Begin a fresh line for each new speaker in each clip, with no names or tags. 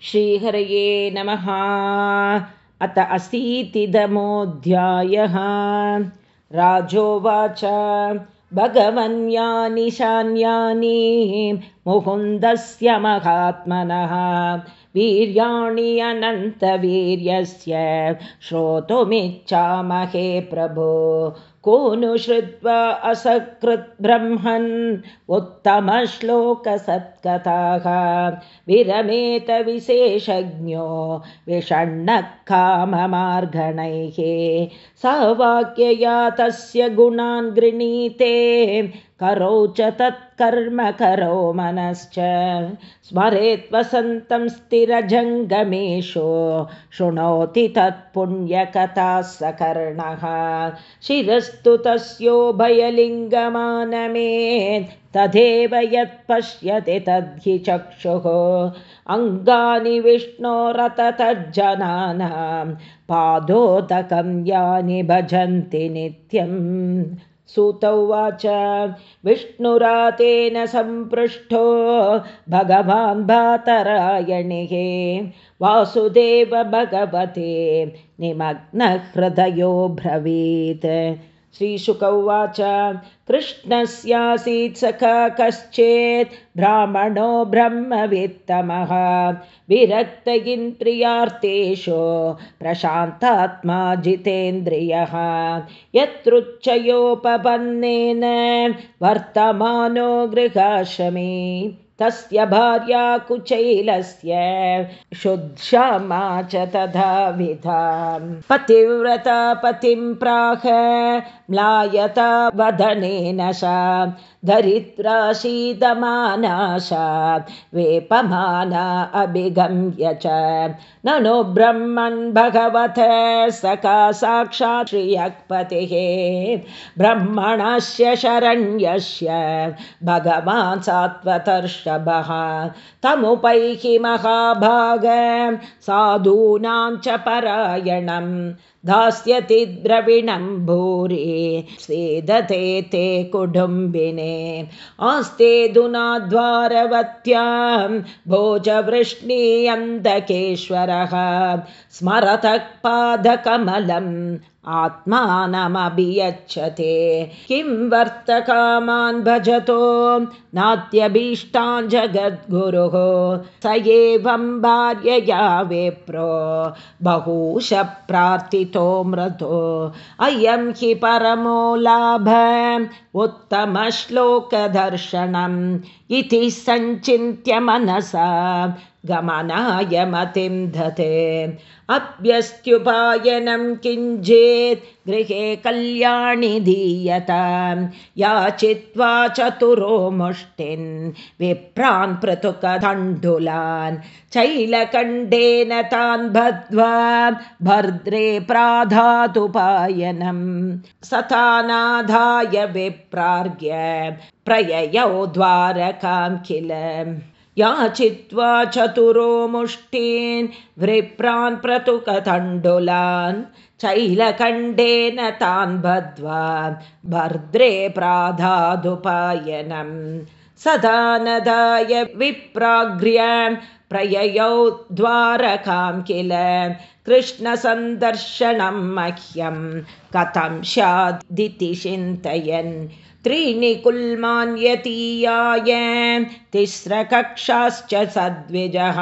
श्रीहरये नमः। अत अशीतिदमोऽध्यायः। राजोवाच। भगवन्यानि शान्यानि मुकुन्दस्य महात्मनः। वीर्याणि अनन्तवीर्यस्य श्रोतुमिच्छामहे प्रभो को नु श्रुत्वा असकृद्ब्रह्मन् उत्तमश्लोकसत्कथाः। विरमेतविशेषज्ञो विषण्णः काममार्गणैः स वाक्यया तस्य गुणान् गृणीते। करौ च तत्कर्म करो मनश्च। स्मरेत्वसन्तं स्थिरजङ्गमेषु शृणोति तत्पुण्यकथाः सकर्णः शिरस्तु तस्योभयलिङ्गमानमे तदेव यत् पश्यति तद्धि चक्षुः। अङ्गानि विष्णोरततज्जनानां पादोदकं यानि भजन्ति नित्यम् सुत उवाच विष्णुरातेन सम्पृष्टो भगवान् भातरायणिः। वासुदेव भगवते निमग्नहृदयो ब्रवीत् श्रीशुक उवाच कृष्णस्यासीत् सखा कश्चेत् ब्राह्मणो ब्रह्मवित्तमः। विरक्त इन्द्रियार्थेषु प्रशान्तात्मा जितेन्द्रियः। यत्रुच्चयोपपन्नेन वर्तमानो गृहाश्रमे तस्य भार्या कुचैलस्य शुद्ध्यामा च तथा विधा। पतिव्रता पतिं प्राह म्लायता वदनेन सा धरित्राशीदमानाशा वेपमाना अभिगम्य च। ननु ब्रह्मन् भगवत सखा साक्षात् श्रियक्पतिः। ब्रह्मणस्य शरण्यस्य भगवान् सात्वतर्षभः तमुपैहि महाभाग साधूनां च परायणम् दास्यति द्रविणं भूरि सेदते ते कुटुम्बिने। आस्ते दुनाद्वारवत्यां भोजवृष्णीयन्दकेश्वरः स्मरतः पादकमलम् आत्मानमभियच्छते किं वर्तकामान् भजतो? नात्यभीष्टान् जगद्गुरुः। स एवं भार्यया विप्रो। बहुश प्रार्थितो मृतो अयं हि परमो लाभ। उत्तमश्लोकदर्शनम् इति सञ्चिन्त्य मनसा गमनाय मतिं दते अभ्यस्त्युपायनं किञ्चित् गृहे कल्याणि दीयतां। याचित्वा चतुरो मुष्टिन् विप्रान् पृथुकदण्डुलान् चैलकण्डेन तान् बद्ध्वा भर्द्रे प्राधातुपायनं। सतानाधाय विप्रार्घ्य प्रययौ द्वारकां किल याचित्वा चतुरो मुष्टीन् वृप्रान् प्रतुकतण्डुलान् चैलकण्डेन तान् बद्ध्वा भर्द्रे प्राधादुपायनं सदा नदाय विप्राघ्र्य प्रययौ द्वारकां किल? कृष्णसन्दर्शनं मह्यं कथं स्यादिति चिन्तयन्? त्रीणि कुल्मान्यतीयाय तिस्रकक्षाश्च सद्विजः।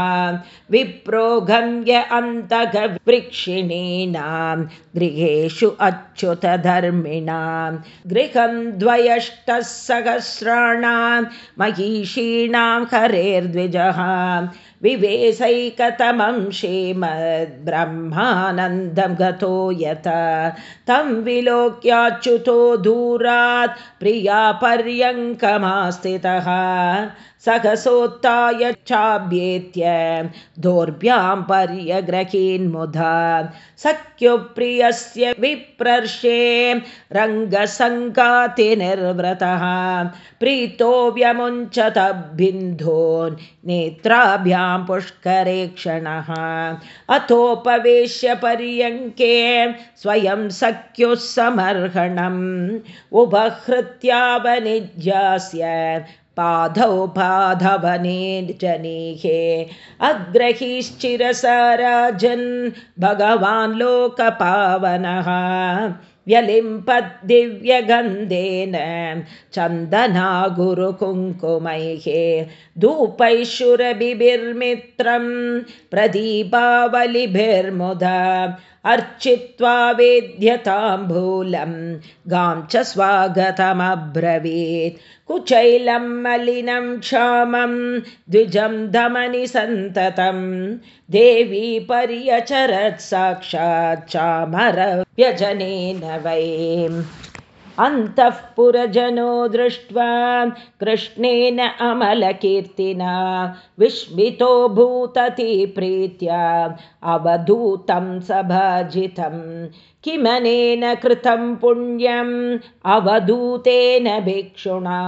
विप्रोगम्य अन्तगवृक्षिणीनां गृहेषु अच्युतधर्मिणां। गृहं द्वयष्टः सहस्राणां महिषीणां हरेर्द्विजः विवेशैकतमं श्रीमद्ब्रह्मानन्दं गतो यत। तं विलोक्याच्युतो दूरात् प्रियापर्यङ्कमास्थितः सहसोत्थाय चाभ्येत्य दोर्भ्यां पर्यग्रहीन्मुधा। सख्युप्रियस्य विप्रर्षे रङ्गसङ्गातिनिर्वृतः। प्रीतो व्यमुञ्चतबिन्धोन् नेत्राभ्यां पुष्करे क्षणः। अथोपवेश्य पर्यङ्के स्वयं सख्युः समर्हणम्। उपहृत्यावनिज्यास्य पाधौ पाधवने जनीहे। अग्रहीश्चिरसराजन् भगवान् लोकपावनः। व्यलिम्पद्दिव्यगन्धेन चन्दना गुरुकुङ्कुमैः। धूपैशुरबिभिर्मित्रं प्रदीपावलिभिर्मुदा अर्चित्वा वेद्यताम्बूलं गां च स्वागतमब्रवीत्। कुचैलं मलिनं क्षामं द्विजं दमनि सन्ततं देवी पर्यचरत् साक्षात् चामरव्यजनेन वै अन्तःपुरजनो दृष्ट्वा कृष्णेन अमलकीर्तिना विस्मितो भूतति प्रीत्या अवधूतं सभाजितं किमनेन कृतं पुण्यम् अवधूतेन भिक्षुणा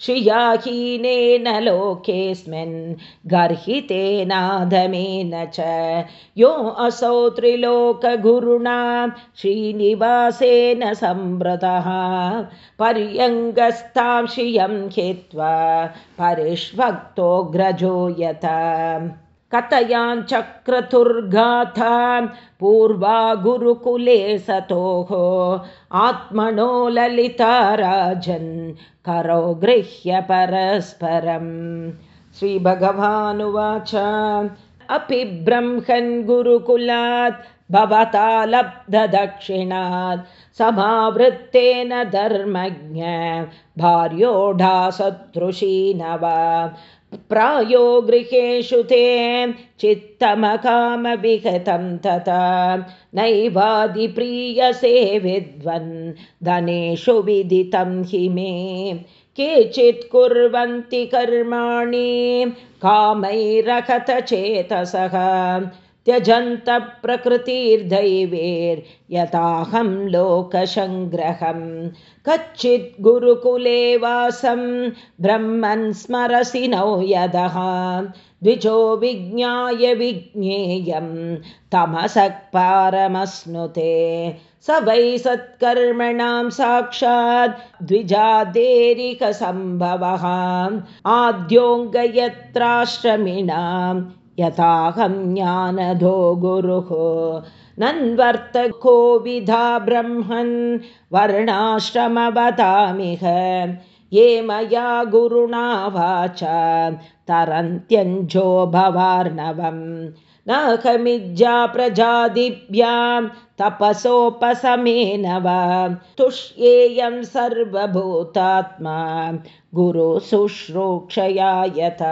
श्रियाहीनेन लोकेऽस्मिन् गर्हितेनाधमेन च। यो असौ त्रिलोकगुरुणा श्रीनिवासेन संवृतः। पर्यङ्गस्तां श्रियं हित्वा परिष्वक्तोऽग्रजो यत कथयाञ्चक्रतुर्गाथा पूर्वा गुरुकुले सतोः। आत्मनो ललिता राजन् करो गृह्य परस्परम्। श्रीभगवानुवाच। अपि ब्रह्मन् गुरुकुलात् भवता लब्धदक्षिणात् समावृत्तेन धर्मज्ञ भार्योढासदृशीनवा प्रायो गृहेषु ते चित्तमकामविगतं तथा नैवादिप्रीयसे विद्वन् धनेषु विदितं हि मे। केचित् कुर्वन्ति कर्माणि कामैरकथचेतसः त्यजन्तप्रकृतिर्दैवेर्यथाहं लोकसङ्ग्रहं। कच्चित् गुरुकुले वासं ब्रह्मन् स्मरसि नो यदः। द्विजो विज्ञाय विज्ञेयं तमसः पारमश्नुते स वै सत्कर्मणां साक्षात् द्विजादेरिकसम्भवः। आद्योऽङ्गयत्राश्रमिणां यथाहं ज्ञानधो गुरुः। नन्वर्तकोविधा ब्रह्मन् वर्णाश्रमवतामिह ये मया गुरुणा वाचा। तरन्त्यञ्जो भवार्णवम् नाहमिज्जा प्रजादिभ्यां तपसोपसमेन वा तुष्येयं सर्वभूतात्मा गुरुशुश्रूक्षया यत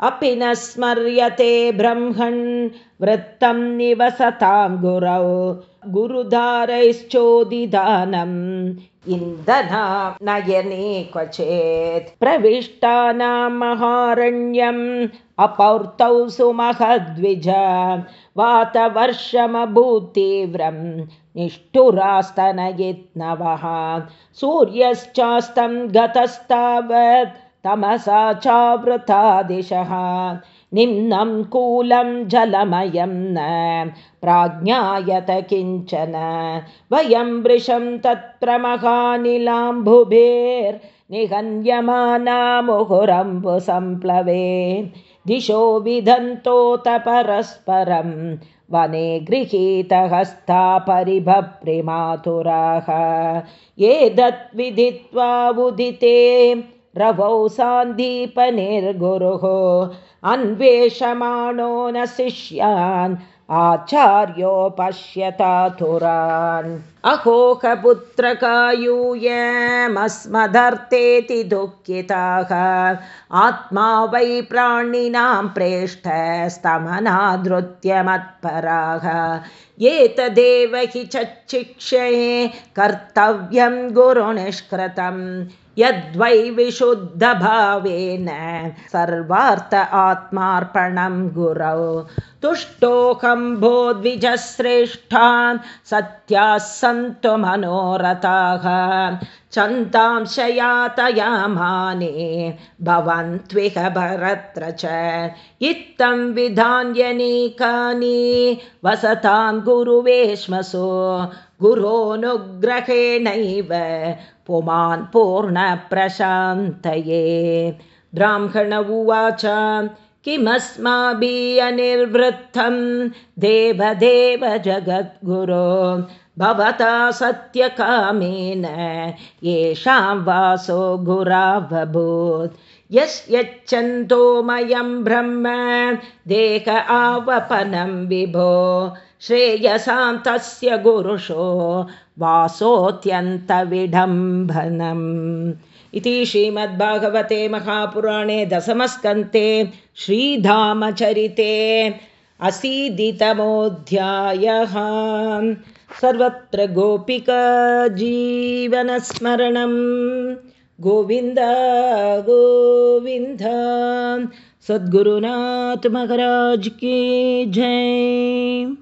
अपि न स्मर्यते ब्रह्मन् वृत्तं निवसतां गुरौ। गुरुधारैश्चोदिदानम् इन्दना नयने क्वचेत् प्रविष्टानां महारण्यम् अपौर्तौ सुमहद्विज वातवर्षमभूतीव्रं निष्ठुरास्तनयित्नवः सूर्यश्चास्तं गतस्तावत् तमसा चावृता दिशः निम्नं कूलं जलमयं न प्राज्ञायत किञ्चन। वयं वृषं तत्र महानिलाम्बुभेर्निहन्यमाना मुहुरम्बुसम्प्लवे दिशो विधन्तोत परस्परं वने गृहीतहस्ता परिभप्रिमातुराः एतत् विदित्वा उदिते रवौ सान्दीपनिर्गुरुः। अन्वेषमाणो न शिष्यान् आचार्यो पश्यतातुरान् अहोकपुत्रकायूयमस्मदर्थेति दुःखिताः। आत्मा वै प्राणिनां प्रेष्ठस्तमनादृत्यमत्पराः एतदेव हि चक्षिक्षये कर्तव्यं गुरुनिष्कृतम् यद्वै विशुद्धभावेन सर्वार्थ आत्मार्पणं गुरौ। तुष्टोकम्भोद्विजश्रेष्ठान् सत्याः सन्तु मनोरथाः। शयातयामाने भवन्त्विह भरत्र च। इत्थं विधान्यनेकानि वसतां गुरुवेश्मसु। गुरोनुग्रहेणैव पुमान् पूर्णप्रशान्तये। ब्राह्मण उवाच किमस्माभिः अनिर्वृत्तं देवदेव जगद्गुरो भवता सत्यकामेन येषां वासो गुरावभूत्। यच्चन्तोमयं ब्रह्म देह आवपनं विभो श्रेयसां तस्य गुरुषो वासोऽत्यन्तविडम्बनम्। इति श्रीमद्भागवते महापुराणे दशमस्कन्ते श्रीधामचरिते असीदितमोऽध्यायः। सर्वत्र गोपिकाजीवनस्मरणं गोविन्द गोविन्द सद्गुरुनाथ की जय